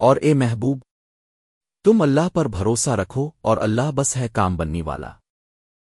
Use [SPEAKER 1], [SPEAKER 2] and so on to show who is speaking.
[SPEAKER 1] اور اے محبوب، تم اللہ پر بھروسہ رکھو اور اللہ بس ہے کام بننے والا۔